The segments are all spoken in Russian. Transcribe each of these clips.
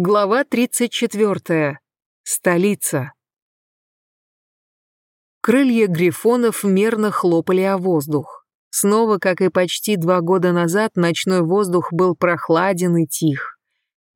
Глава 34. Столица. Крылья грифонов мерно хлопали о воздух. Снова, как и почти два года назад, ночной воздух был прохладен и тих.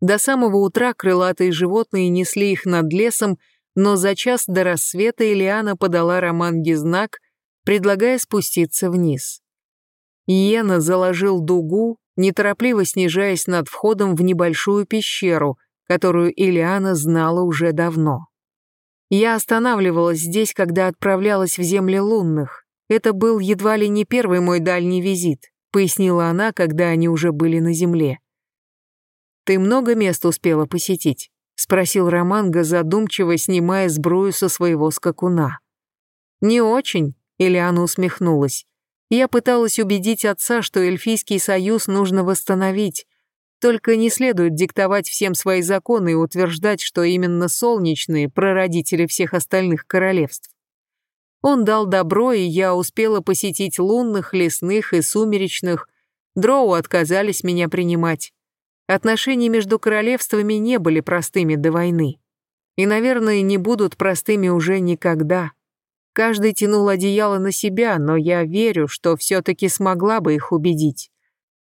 До самого утра крылатые животные несли их над лесом, но за час до рассвета Ильяна подала Романге знак, предлагая спуститься вниз. Иена заложил дугу, неторопливо снижаясь над входом в небольшую пещеру — которую Илиана знала уже давно. Я останавливалась здесь, когда отправлялась в земли лунных. Это был едва ли не первый мой дальний визит, пояснила она, когда они уже были на земле. «Ты много мест успела посетить?» — спросил Романго, задумчиво снимая сбрую со своего скакуна. «Не очень», — Ильяна усмехнулась. «Я пыталась убедить отца, что Эльфийский союз нужно восстановить, только не следует диктовать всем свои законы и утверждать, что именно солнечные – прародители всех остальных королевств. Он дал добро, и я успела посетить лунных, лесных и сумеречных. Дроу отказались меня принимать. Отношения между королевствами не были простыми до войны. И, наверное, не будут простыми уже никогда. Каждый тянул одеяло на себя, но я верю, что все-таки смогла бы их убедить.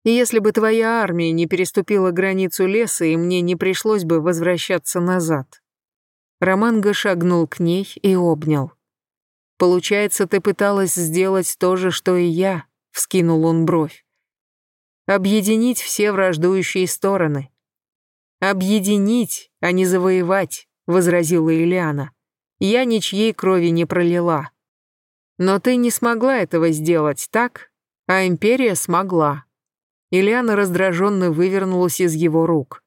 Если бы твоя армия не переступила границу леса, и мне не пришлось бы возвращаться назад. Романго шагнул к ней и обнял. «Получается, ты пыталась сделать то же, что и я», — вскинул он бровь. «Объединить все враждующие стороны». «Объединить, а не завоевать», — возразила Ильяна. «Я ничьей крови не пролила». «Но ты не смогла этого сделать, так? А Империя смогла». Ильяна раздраженно вывернулась из его рук.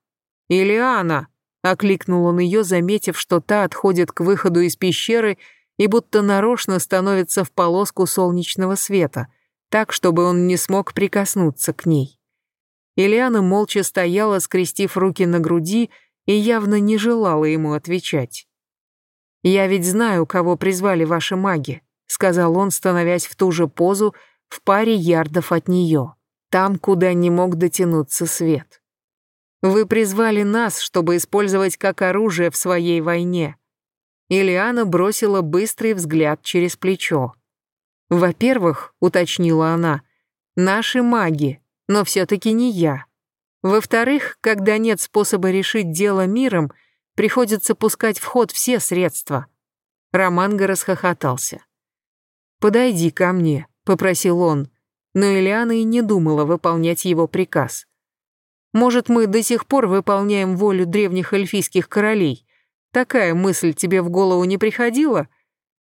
«Ильяна!» — окликнул он ее, заметив, что та отходит к выходу из пещеры и будто нарочно становится в полоску солнечного света, так, чтобы он не смог прикоснуться к ней. Ильяна молча стояла, скрестив руки на груди, и явно не желала ему отвечать. «Я ведь знаю, кого призвали ваши маги», — сказал он, становясь в ту же позу, в паре ярдов от нее там, куда не мог дотянуться свет. Вы призвали нас, чтобы использовать как оружие в своей войне. Ильяна бросила быстрый взгляд через плечо. Во-первых, уточнила она, наши маги, но все-таки не я. Во-вторых, когда нет способа решить дело миром, приходится пускать в ход все средства. Романго расхохотался. «Подойди ко мне», — попросил он но Элиана и не думала выполнять его приказ. «Может, мы до сих пор выполняем волю древних эльфийских королей? Такая мысль тебе в голову не приходила?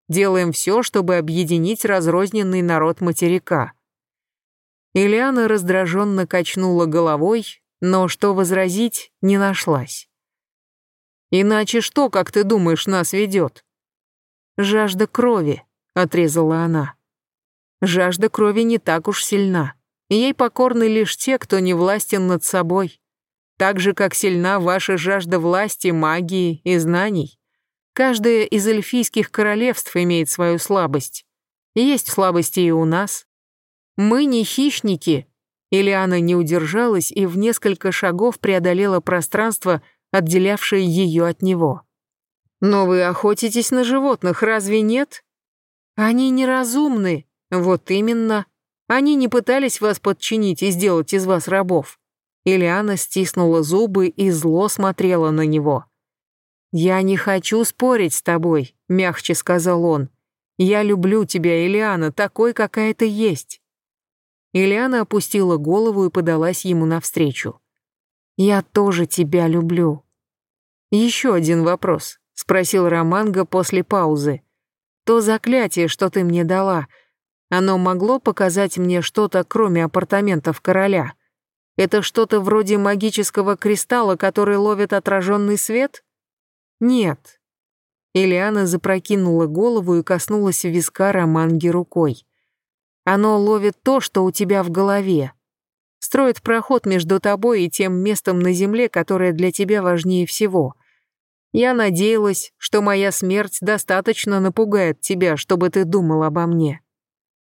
Делаем все, чтобы объединить разрозненный народ материка». Ильяна раздраженно качнула головой, но что возразить не нашлась. «Иначе что, как ты думаешь, нас ведет?» «Жажда крови», — отрезала она. Жажда крови не так уж сильна. Ей покорны лишь те, кто не властен над собой. Так же, как сильна ваша жажда власти, магии и знаний. Каждое из эльфийских королевств имеет свою слабость. Есть слабости и у нас. Мы не хищники. Ильяна не удержалась и в несколько шагов преодолела пространство, отделявшее ее от него. «Но вы охотитесь на животных, разве нет?» «Они неразумны», вот именно. Они не пытались вас подчинить и сделать из вас рабов. Ильяна стиснула зубы и зло смотрела на него. «Я не хочу спорить с тобой», — мягче сказал он. «Я люблю тебя, Ильяна, такой, какая ты есть». Ильяна опустила голову и подалась ему навстречу. «Я тоже тебя люблю». «Еще один вопрос», — спросил Романго после паузы. «То заклятие, что ты мне дала, — оно могло показать мне что-то, кроме апартаментов короля. Это что-то вроде магического кристалла, который ловит отраженный свет? Нет. Ильяна запрокинула голову и коснулась виска Романги рукой. Оно ловит то, что у тебя в голове. Строит проход между тобой и тем местом на земле, которое для тебя важнее всего. Я надеялась, что моя смерть достаточно напугает тебя, чтобы ты думал обо мне.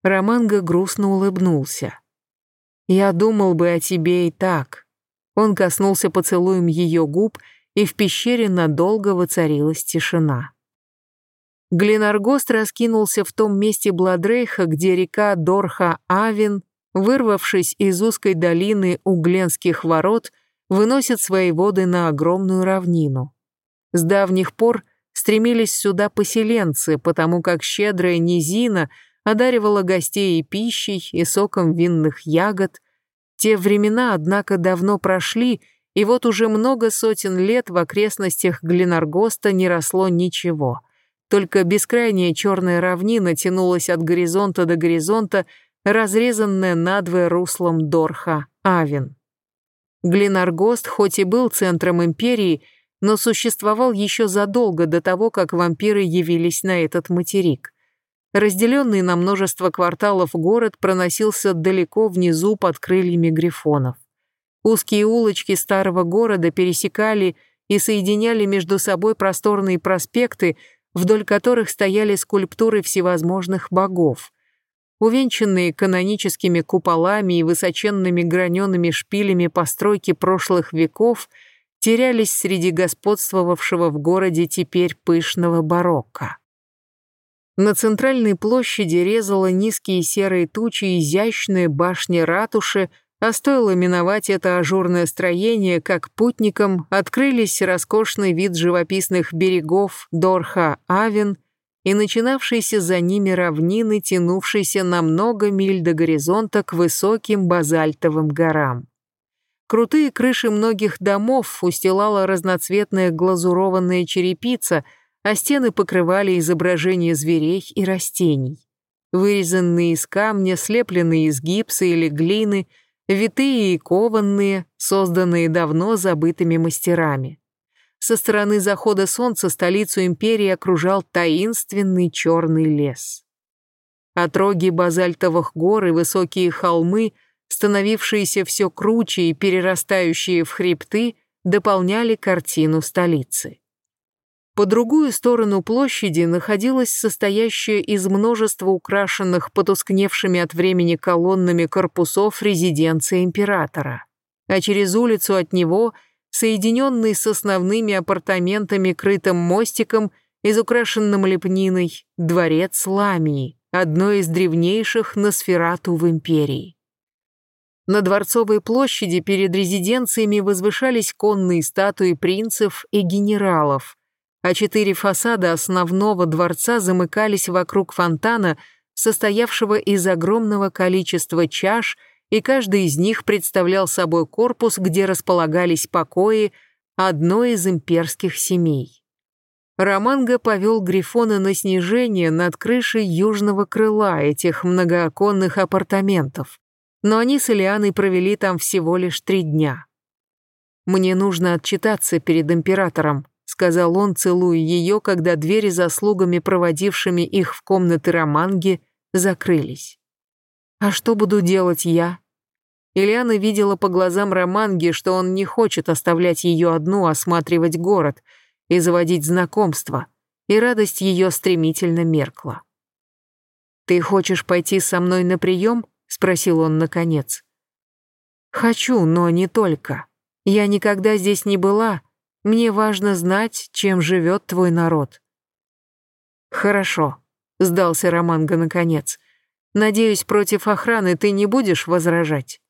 Романго грустно улыбнулся. «Я думал бы о тебе и так». Он коснулся поцелуем ее губ, и в пещере надолго воцарилась тишина. Глинаргост раскинулся в том месте Бладрейха, где река Дорха-Авен, вырвавшись из узкой долины у Гленских ворот, выносит свои воды на огромную равнину. С давних пор стремились сюда поселенцы, потому как щедрая низина одаривала гостей и пищей, и соком винных ягод. Те времена, однако, давно прошли, и вот уже много сотен лет в окрестностях Глинаргоста не росло ничего. Только бескрайняя черная равнина тянулась от горизонта до горизонта, разрезанная надвое руслом Дорха, Авен. Глинаргост хоть и был центром империи, но существовал еще задолго до того, как вампиры явились на этот материк. Разделенный на множество кварталов город проносился далеко внизу под крыльями грифонов. Узкие улочки старого города пересекали и соединяли между собой просторные проспекты, вдоль которых стояли скульптуры всевозможных богов. Увенчанные каноническими куполами и высоченными гранеными шпилями постройки прошлых веков терялись среди господствовавшего в городе теперь пышного барокко. На центральной площади резала низкие серые тучи изящные башни ратуши, а стоило миновать это ажурное строение, как путникам открылись роскошный вид живописных берегов Дорха-Авен и начинавшиеся за ними равнины, тянувшиеся на много миль до горизонта к высоким базальтовым горам. Крутые крыши многих домов устилала разноцветная глазурованная черепица, а стены покрывали изображения зверей и растений. Вырезанные из камня, слепленные из гипса или глины – витые и кованные, созданные давно забытыми мастерами. Со стороны захода солнца столицу империи окружал таинственный черный лес. Отроги базальтовых гор и высокие холмы, становившиеся все круче и перерастающие в хребты, дополняли картину столицы. По другую сторону площади находилась состоящая из множества украшенных потускневшими от времени колоннами корпусов резиденция императора, а через улицу от него, соединенный с основными апартаментами крытым мостиком, из украшенным лепниной, дворец Ламии, одной из древнейших на сферату в империи. На Дворцовой площади перед резиденциями возвышались конные статуи принцев и генералов – а четыре фасада основного дворца замыкались вокруг фонтана, состоявшего из огромного количества чаш, и каждый из них представлял собой корпус, где располагались покои одной из имперских семей. Романго повел Грифона на снижение над крышей южного крыла этих многооконных апартаментов, но они с Элианой провели там всего лишь три дня. «Мне нужно отчитаться перед императором», сказал он, целуя ее, когда двери за слугами, проводившими их в комнаты Романги, закрылись. «А что буду делать я?» Ильяна видела по глазам Романги, что он не хочет оставлять ее одну осматривать город и заводить знакомства, и радость ее стремительно меркла. «Ты хочешь пойти со мной на прием?» — спросил он наконец. «Хочу, но не только. Я никогда здесь не была, мне важно знать, чем живет твой народ». «Хорошо», — сдался Романго наконец. «Надеюсь, против охраны ты не будешь возражать?»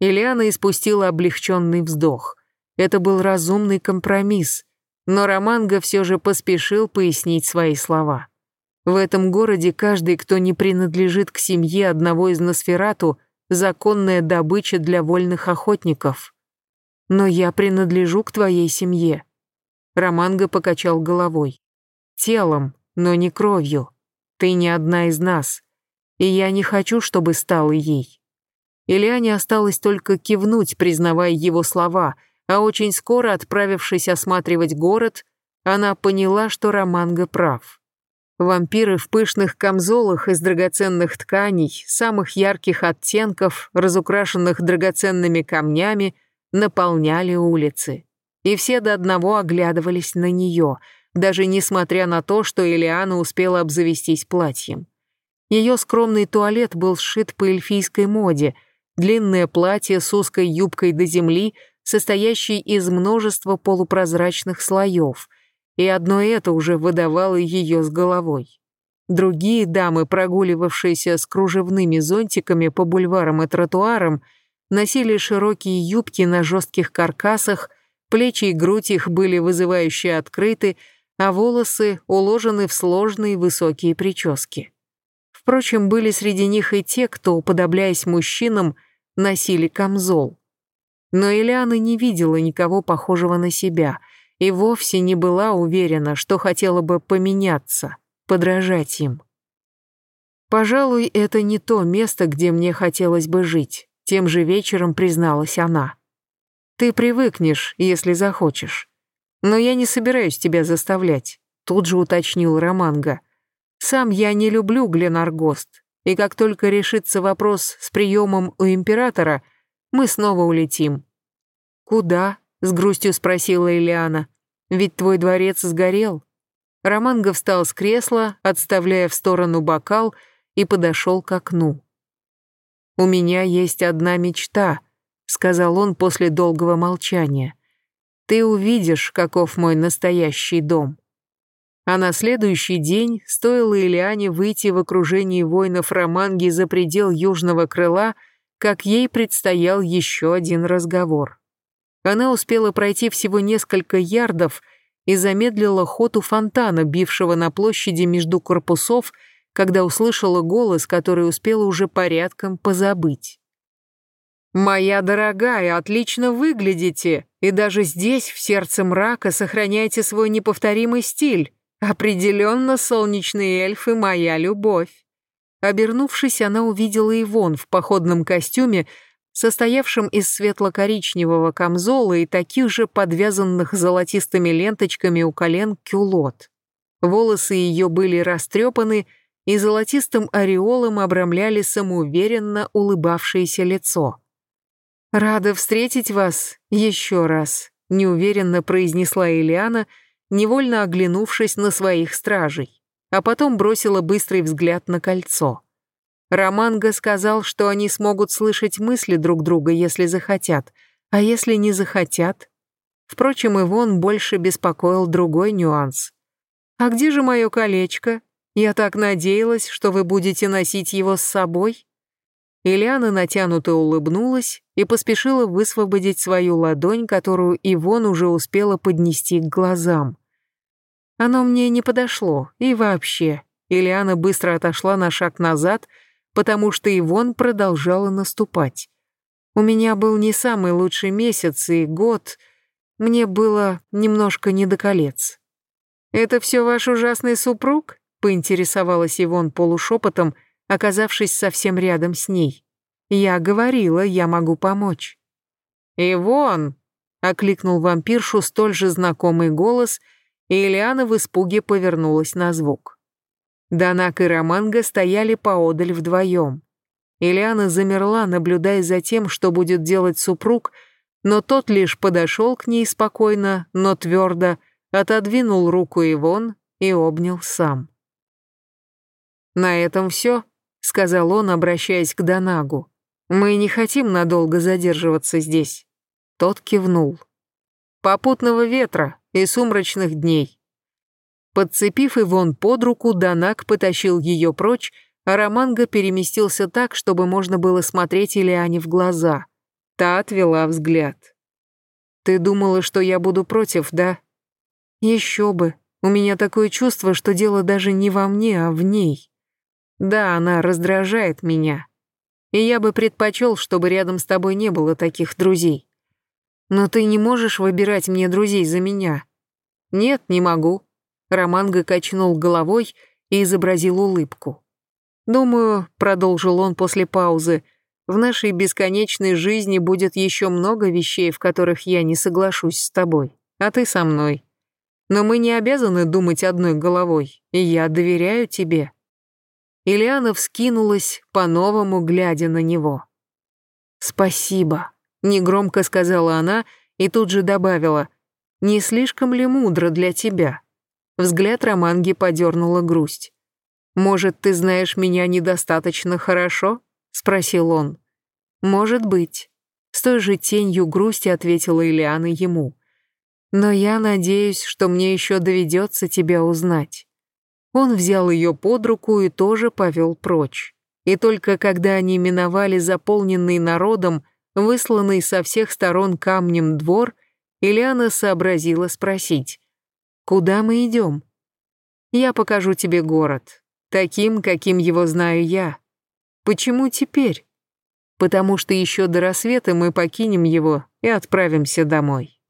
Ильяна испустила облегченный вздох. Это был разумный компромисс, но Романго все же поспешил пояснить свои слова. В этом городе каждый, кто не принадлежит к семье одного из Носферату, законная добыча для вольных охотников но я принадлежу к твоей семье». Романго покачал головой. «Телом, но не кровью. Ты не одна из нас, и я не хочу, чтобы стала ей». Ильяне осталось только кивнуть, признавая его слова, а очень скоро, отправившись осматривать город, она поняла, что Романго прав. Вампиры в пышных камзолах из драгоценных тканей, самых ярких оттенков, разукрашенных драгоценными камнями, наполняли улицы. И все до одного оглядывались на нее, даже несмотря на то, что Элиана успела обзавестись платьем. Ее скромный туалет был сшит по эльфийской моде, длинное платье с узкой юбкой до земли, состоящий из множества полупрозрачных слоев, и одно это уже выдавало ее с головой. Другие дамы, прогуливавшиеся с кружевными зонтиками по бульварам и тротуарам, носили широкие юбки на жестких каркасах, плечи и грудь их были вызывающе открыты, а волосы уложены в сложные высокие прически. Впрочем, были среди них и те, кто, уподобляясь мужчинам, носили камзол. Но Элиана не видела никого похожего на себя и вовсе не была уверена, что хотела бы поменяться, подражать им. «Пожалуй, это не то место, где мне хотелось бы жить», тем же вечером призналась она. «Ты привыкнешь, если захочешь. Но я не собираюсь тебя заставлять», тут же уточнил Романго. «Сам я не люблю Гленаргост, и как только решится вопрос с приемом у императора, мы снова улетим». «Куда?» — с грустью спросила Ильяна. «Ведь твой дворец сгорел». Романго встал с кресла, отставляя в сторону бокал, и подошел к окну. «У меня есть одна мечта», — сказал он после долгого молчания. «Ты увидишь, каков мой настоящий дом». А на следующий день стоило Ильяне выйти в окружении воинов Романги за предел южного крыла, как ей предстоял еще один разговор. Она успела пройти всего несколько ярдов и замедлила ход у фонтана, бившего на площади между корпусов, когда услышала голос, который успела уже порядком позабыть. «Моя дорогая, отлично выглядите, и даже здесь, в сердце мрака, сохраняете свой неповторимый стиль. Определенно, солнечные эльфы — моя любовь». Обернувшись, она увидела Ивон в походном костюме, состоявшем из светло-коричневого камзола и таких же подвязанных золотистыми ленточками у колен кюлот. Волосы ее были растрепаны, и золотистым ореолом обрамляли самоуверенно улыбавшееся лицо. «Рада встретить вас еще раз», — неуверенно произнесла Элиана, невольно оглянувшись на своих стражей, а потом бросила быстрый взгляд на кольцо. Романго сказал, что они смогут слышать мысли друг друга, если захотят, а если не захотят? Впрочем, Ивон больше беспокоил другой нюанс. «А где же мое колечко?» Я так надеялась, что вы будете носить его с собой». Ильяна натянуто улыбнулась и поспешила высвободить свою ладонь, которую Ивон уже успела поднести к глазам. Оно мне не подошло, и вообще. Ильяна быстро отошла на шаг назад, потому что Ивон продолжала наступать. У меня был не самый лучший месяц и год, мне было немножко не до колец. «Это все ваш ужасный супруг?» Поинтересовалась Ивон полушепотом, оказавшись совсем рядом с ней. «Я говорила, я могу помочь». «Ивон!» — окликнул вампиршу столь же знакомый голос, и Элиана в испуге повернулась на звук. Данак и Романго стояли поодаль вдвоем. Элиана замерла, наблюдая за тем, что будет делать супруг, но тот лишь подошел к ней спокойно, но твердо, отодвинул руку Ивон и обнял сам. «На этом все», — сказал он, обращаясь к Донагу. «Мы не хотим надолго задерживаться здесь». Тот кивнул. «Попутного ветра и сумрачных дней». Подцепив Ивон под руку, Донаг потащил ее прочь, а Романго переместился так, чтобы можно было смотреть Ильяне в глаза. Та отвела взгляд. «Ты думала, что я буду против, да?» «Еще бы. У меня такое чувство, что дело даже не во мне, а в ней». Да, она раздражает меня. И я бы предпочел, чтобы рядом с тобой не было таких друзей. Но ты не можешь выбирать мне друзей за меня. Нет, не могу. Романго качнул головой и изобразил улыбку. Думаю, продолжил он после паузы, в нашей бесконечной жизни будет еще много вещей, в которых я не соглашусь с тобой, а ты со мной. Но мы не обязаны думать одной головой, и я доверяю тебе. Ильяна вскинулась, по-новому глядя на него. «Спасибо», — негромко сказала она и тут же добавила, «Не слишком ли мудро для тебя?» Взгляд Романги подернула грусть. «Может, ты знаешь меня недостаточно хорошо?» — спросил он. «Может быть». С той же тенью грусти ответила Ильяна ему. «Но я надеюсь, что мне еще доведется тебя узнать». Он взял ее под руку и тоже повел прочь. И только когда они миновали заполненный народом, высланный со всех сторон камнем двор, Ильяна сообразила спросить, «Куда мы идем?» «Я покажу тебе город, таким, каким его знаю я. Почему теперь?» «Потому что еще до рассвета мы покинем его и отправимся домой».